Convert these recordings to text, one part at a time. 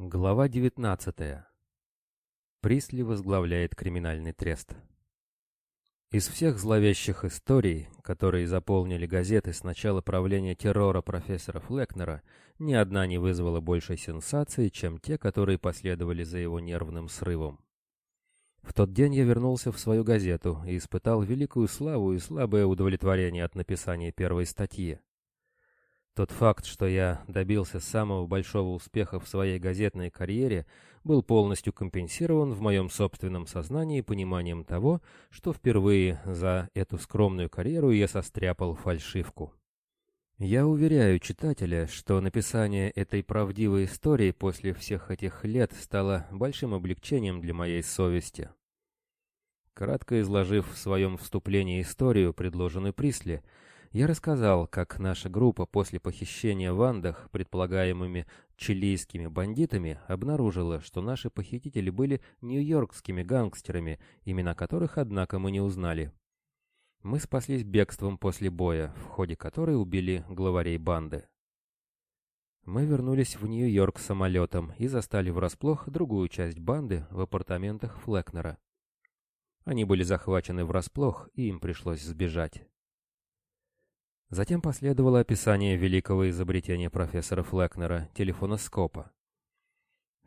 Глава 19. Присли возглавляет криминальный трест. Из всех зловещих историй, которые заполнили газеты с начала правления террора профессора Флекнера, ни одна не вызвала большей сенсации, чем те, которые последовали за его нервным срывом. В тот день я вернулся в свою газету и испытал великую славу и слабое удовлетворение от написания первой статьи. Тот факт, что я добился самого большого успеха в своей газетной карьере, был полностью компенсирован в моем собственном сознании пониманием того, что впервые за эту скромную карьеру я состряпал фальшивку. Я уверяю читателя, что написание этой правдивой истории после всех этих лет стало большим облегчением для моей совести. Кратко изложив в своем вступлении историю, предложенную Присли, я рассказал, как наша группа после похищения в Андах предполагаемыми чилийскими бандитами обнаружила, что наши похитители были нью-йоркскими гангстерами, имена которых, однако, мы не узнали. Мы спаслись бегством после боя, в ходе которой убили главарей банды. Мы вернулись в Нью-Йорк самолетом и застали врасплох другую часть банды в апартаментах Флекнера. Они были захвачены врасплох, и им пришлось сбежать. Затем последовало описание великого изобретения профессора Флекнера — телефоноскопа.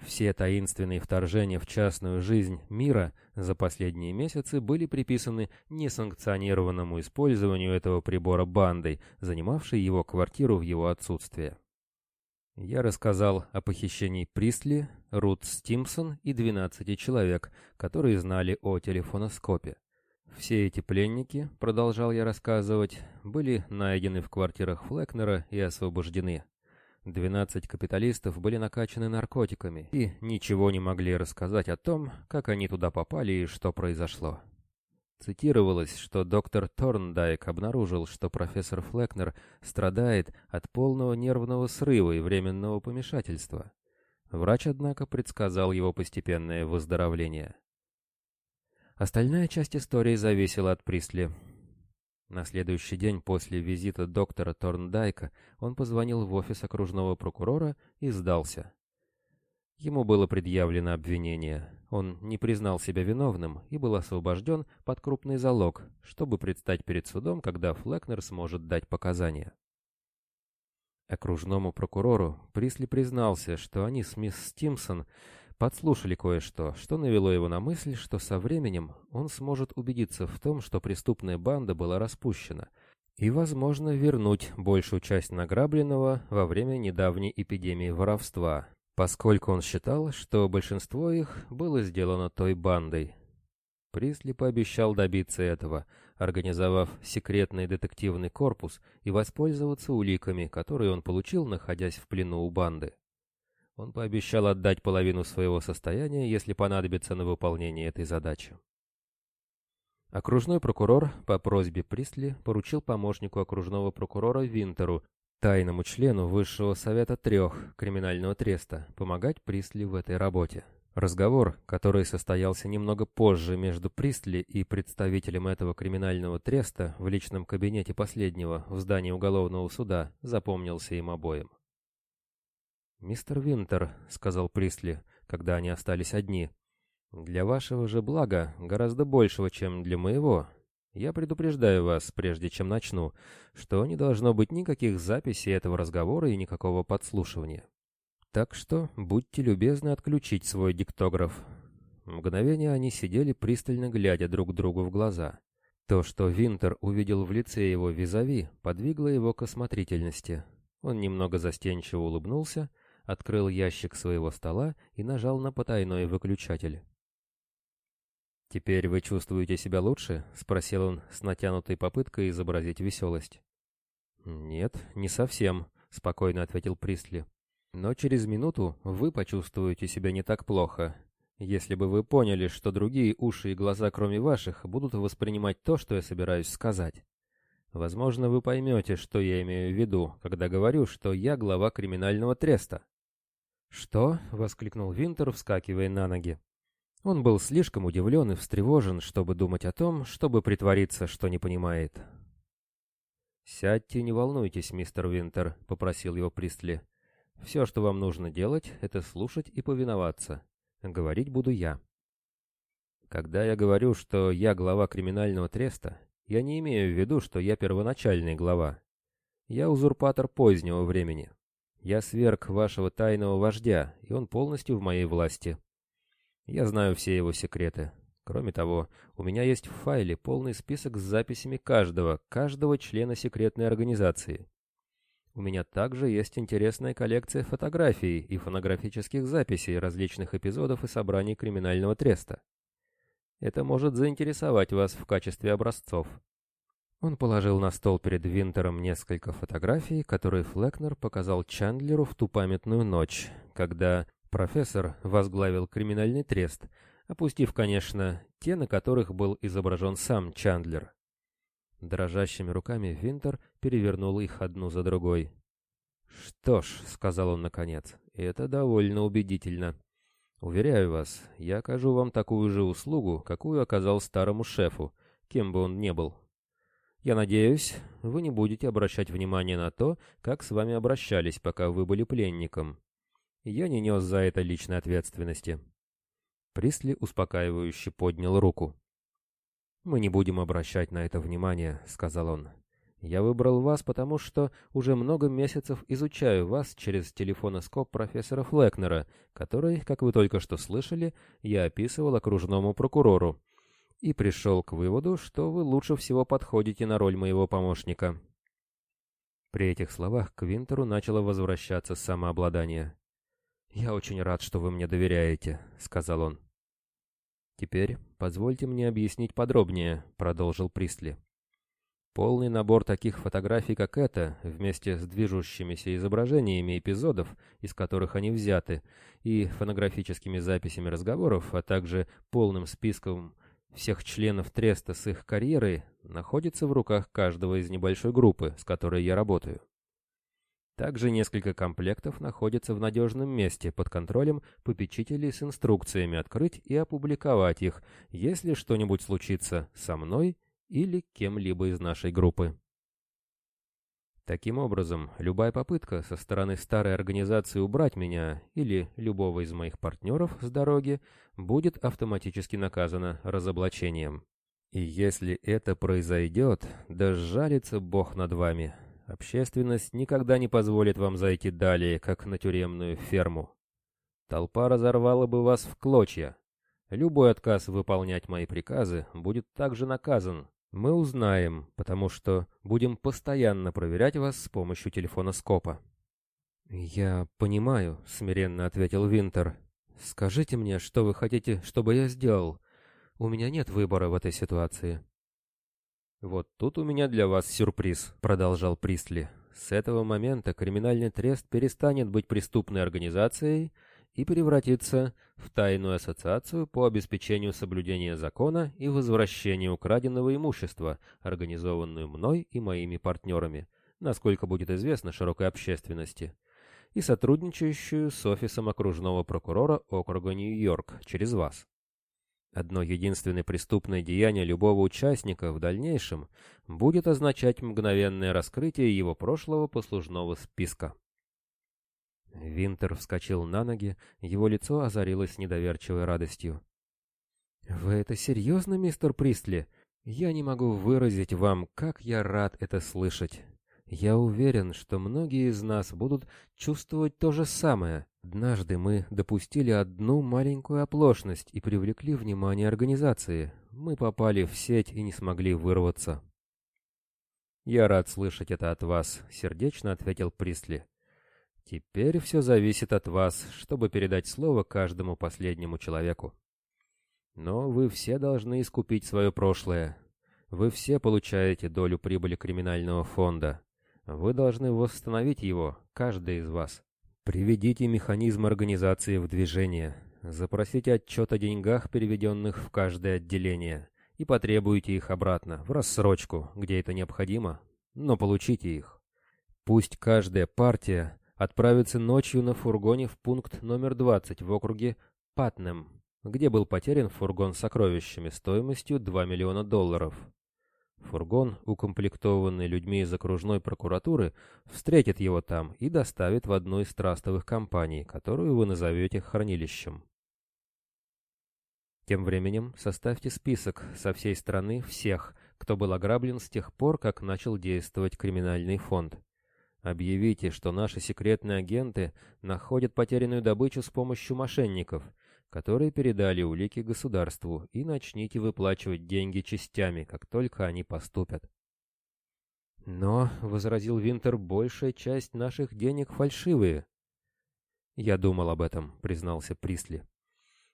Все таинственные вторжения в частную жизнь мира за последние месяцы были приписаны несанкционированному использованию этого прибора бандой, занимавшей его квартиру в его отсутствие. Я рассказал о похищении Присли, Рут Стимсон и 12 человек, которые знали о телефоноскопе. Все эти пленники, продолжал я рассказывать, были найдены в квартирах Флекнера и освобождены. Двенадцать капиталистов были накачаны наркотиками и ничего не могли рассказать о том, как они туда попали и что произошло. Цитировалось, что доктор Торндайк обнаружил, что профессор Флекнер страдает от полного нервного срыва и временного помешательства. Врач, однако, предсказал его постепенное выздоровление. Остальная часть истории зависела от Присли. На следующий день после визита доктора Торндайка он позвонил в офис окружного прокурора и сдался. Ему было предъявлено обвинение. Он не признал себя виновным и был освобожден под крупный залог, чтобы предстать перед судом, когда Флекнер сможет дать показания. Окружному прокурору Присли признался, что они с мисс Стимсон подслушали кое-что, что навело его на мысль, что со временем он сможет убедиться в том, что преступная банда была распущена, и, возможно, вернуть большую часть награбленного во время недавней эпидемии воровства, поскольку он считал, что большинство их было сделано той бандой. Присли пообещал добиться этого, организовав секретный детективный корпус и воспользоваться уликами, которые он получил, находясь в плену у банды. Он пообещал отдать половину своего состояния, если понадобится на выполнение этой задачи. Окружной прокурор по просьбе Присли поручил помощнику окружного прокурора Винтеру, тайному члену Высшего Совета Трех Криминального Треста, помогать Присли в этой работе. Разговор, который состоялся немного позже между Присли и представителем этого криминального треста в личном кабинете последнего в здании уголовного суда, запомнился им обоим. «Мистер Винтер», — сказал Присли, когда они остались одни, — «для вашего же блага, гораздо большего, чем для моего, я предупреждаю вас, прежде чем начну, что не должно быть никаких записей этого разговора и никакого подслушивания. Так что будьте любезны отключить свой диктограф». Мгновение они сидели, пристально глядя друг другу в глаза. То, что Винтер увидел в лице его визави, подвигло его к осмотрительности. Он немного застенчиво улыбнулся, открыл ящик своего стола и нажал на потайной выключатель. «Теперь вы чувствуете себя лучше?» — спросил он с натянутой попыткой изобразить веселость. «Нет, не совсем», — спокойно ответил Присли. «Но через минуту вы почувствуете себя не так плохо, если бы вы поняли, что другие уши и глаза, кроме ваших, будут воспринимать то, что я собираюсь сказать. Возможно, вы поймете, что я имею в виду, когда говорю, что я глава криминального треста. «Что?» — воскликнул Винтер, вскакивая на ноги. Он был слишком удивлен и встревожен, чтобы думать о том, чтобы притвориться, что не понимает. «Сядьте, не волнуйтесь, мистер Винтер», — попросил его Пристли. Все, что вам нужно делать, это слушать и повиноваться. Говорить буду я. Когда я говорю, что я глава криминального треста, я не имею в виду, что я первоначальный глава. Я узурпатор позднего времени. Я сверг вашего тайного вождя, и он полностью в моей власти. Я знаю все его секреты. Кроме того, у меня есть в файле полный список с записями каждого, каждого члена секретной организации. У меня также есть интересная коллекция фотографий и фонографических записей различных эпизодов и собраний криминального треста. Это может заинтересовать вас в качестве образцов. Он положил на стол перед Винтером несколько фотографий, которые Флекнер показал Чандлеру в ту памятную ночь, когда профессор возглавил криминальный трест, опустив, конечно, те, на которых был изображен сам Чандлер. Дрожащими руками Винтер перевернул их одну за другой. «Что ж», — сказал он наконец, — «это довольно убедительно. Уверяю вас, я окажу вам такую же услугу, какую оказал старому шефу, кем бы он ни был. Я надеюсь, вы не будете обращать внимание на то, как с вами обращались, пока вы были пленником. Я не нес за это личной ответственности». Присли успокаивающе поднял руку. «Мы не будем обращать на это внимание», — сказал он. Я выбрал вас, потому что уже много месяцев изучаю вас через телефоноскоп профессора Флекнера, который, как вы только что слышали, я описывал окружному прокурору, и пришел к выводу, что вы лучше всего подходите на роль моего помощника. При этих словах к Винтеру начало возвращаться самообладание. «Я очень рад, что вы мне доверяете», — сказал он. «Теперь позвольте мне объяснить подробнее», — продолжил Пристли. Полный набор таких фотографий, как эта, вместе с движущимися изображениями эпизодов, из которых они взяты, и фонографическими записями разговоров, а также полным списком всех членов Треста с их карьерой, находится в руках каждого из небольшой группы, с которой я работаю. Также несколько комплектов находятся в надежном месте под контролем попечителей с инструкциями открыть и опубликовать их, если что-нибудь случится со мной или кем-либо из нашей группы. Таким образом, любая попытка со стороны старой организации убрать меня или любого из моих партнеров с дороги будет автоматически наказана разоблачением. И если это произойдет, да сжалится Бог над вами. Общественность никогда не позволит вам зайти далее, как на тюремную ферму. Толпа разорвала бы вас в клочья. Любой отказ выполнять мои приказы будет также наказан, мы узнаем, потому что будем постоянно проверять вас с помощью телефона Скопа. «Я понимаю», — смиренно ответил Винтер. «Скажите мне, что вы хотите, чтобы я сделал? У меня нет выбора в этой ситуации». «Вот тут у меня для вас сюрприз», — продолжал Пристли. «С этого момента криминальный трест перестанет быть преступной организацией и превратиться в тайную ассоциацию по обеспечению соблюдения закона и возвращению украденного имущества, организованную мной и моими партнерами, насколько будет известно широкой общественности, и сотрудничающую с офисом окружного прокурора округа Нью-Йорк через вас. Одно единственное преступное деяние любого участника в дальнейшем будет означать мгновенное раскрытие его прошлого послужного списка. Винтер вскочил на ноги, его лицо озарилось недоверчивой радостью. «Вы это серьезно, мистер Пристли? Я не могу выразить вам, как я рад это слышать. Я уверен, что многие из нас будут чувствовать то же самое. Однажды мы допустили одну маленькую оплошность и привлекли внимание организации. Мы попали в сеть и не смогли вырваться». «Я рад слышать это от вас», — сердечно ответил Пристли. Теперь все зависит от вас, чтобы передать слово каждому последнему человеку. Но вы все должны искупить свое прошлое. Вы все получаете долю прибыли криминального фонда. Вы должны восстановить его, каждый из вас. Приведите механизм организации в движение. Запросите отчет о деньгах, переведенных в каждое отделение, и потребуйте их обратно, в рассрочку, где это необходимо, но получите их. Пусть каждая партия отправиться ночью на фургоне в пункт номер 20 в округе Патнем, где был потерян фургон с сокровищами стоимостью 2 миллиона долларов. Фургон, укомплектованный людьми из окружной прокуратуры, встретит его там и доставит в одну из трастовых компаний, которую вы назовете хранилищем. Тем временем составьте список со всей страны всех, кто был ограблен с тех пор, как начал действовать криминальный фонд. Объявите, что наши секретные агенты находят потерянную добычу с помощью мошенников, которые передали улики государству, и начните выплачивать деньги частями, как только они поступят. Но, — возразил Винтер, — большая часть наших денег фальшивые. Я думал об этом, — признался Присли.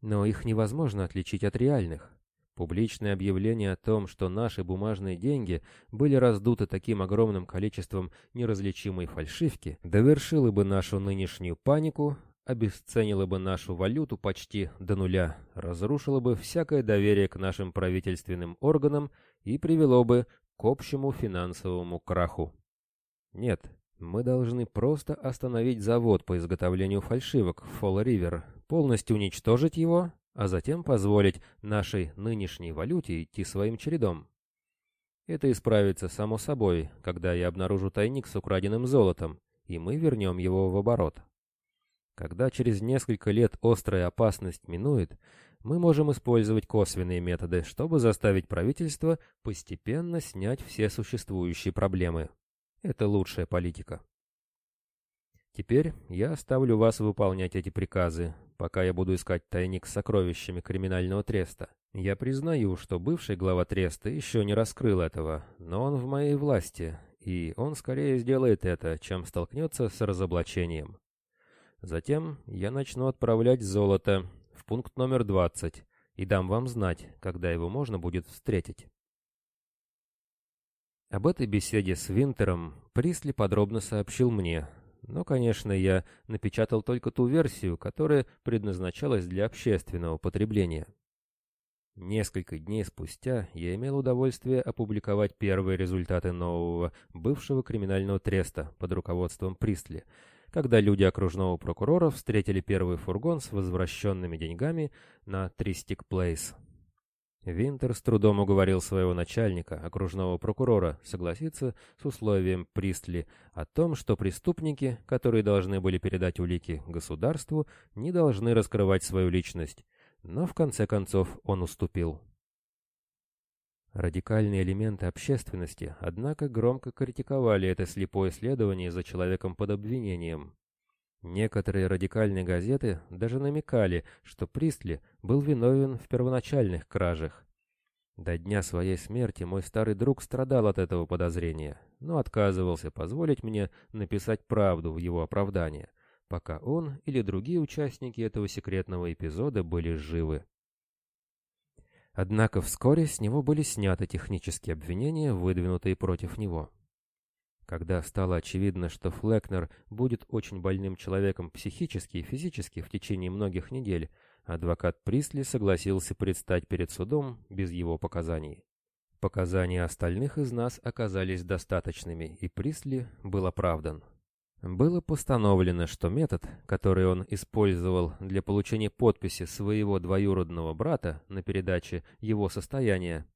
Но их невозможно отличить от реальных. Публичное объявление о том, что наши бумажные деньги были раздуты таким огромным количеством неразличимой фальшивки, довершило бы нашу нынешнюю панику, обесценило бы нашу валюту почти до нуля, разрушило бы всякое доверие к нашим правительственным органам и привело бы к общему финансовому краху. Нет, мы должны просто остановить завод по изготовлению фальшивок в Фолл-Ривер, полностью уничтожить его а затем позволить нашей нынешней валюте идти своим чередом. Это исправится само собой, когда я обнаружу тайник с украденным золотом, и мы вернем его в оборот. Когда через несколько лет острая опасность минует, мы можем использовать косвенные методы, чтобы заставить правительство постепенно снять все существующие проблемы. Это лучшая политика. Теперь я оставлю вас выполнять эти приказы, пока я буду искать тайник с сокровищами криминального треста. Я признаю, что бывший глава треста еще не раскрыл этого, но он в моей власти, и он скорее сделает это, чем столкнется с разоблачением. Затем я начну отправлять золото в пункт номер 20 и дам вам знать, когда его можно будет встретить. Об этой беседе с Винтером Присли подробно сообщил мне, но, конечно, я напечатал только ту версию, которая предназначалась для общественного потребления. Несколько дней спустя я имел удовольствие опубликовать первые результаты нового бывшего криминального треста под руководством Пристли, когда люди окружного прокурора встретили первый фургон с возвращенными деньгами на Тристик Плейс. Винтер с трудом уговорил своего начальника, окружного прокурора, согласиться с условием Пристли о том, что преступники, которые должны были передать улики государству, не должны раскрывать свою личность. Но в конце концов он уступил. Радикальные элементы общественности, однако, громко критиковали это слепое следование за человеком под обвинением. Некоторые радикальные газеты даже намекали, что Пристли был виновен в первоначальных кражах. До дня своей смерти мой старый друг страдал от этого подозрения, но отказывался позволить мне написать правду в его оправдание, пока он или другие участники этого секретного эпизода были живы. Однако вскоре с него были сняты технические обвинения, выдвинутые против него. Когда стало очевидно, что Флекнер будет очень больным человеком психически и физически в течение многих недель, адвокат Присли согласился предстать перед судом без его показаний. Показания остальных из нас оказались достаточными, и Присли был оправдан. Было постановлено, что метод, который он использовал для получения подписи своего двоюродного брата на передаче его состояния,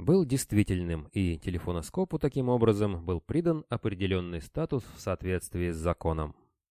был действительным, и телефоноскопу таким образом был придан определенный статус в соответствии с законом.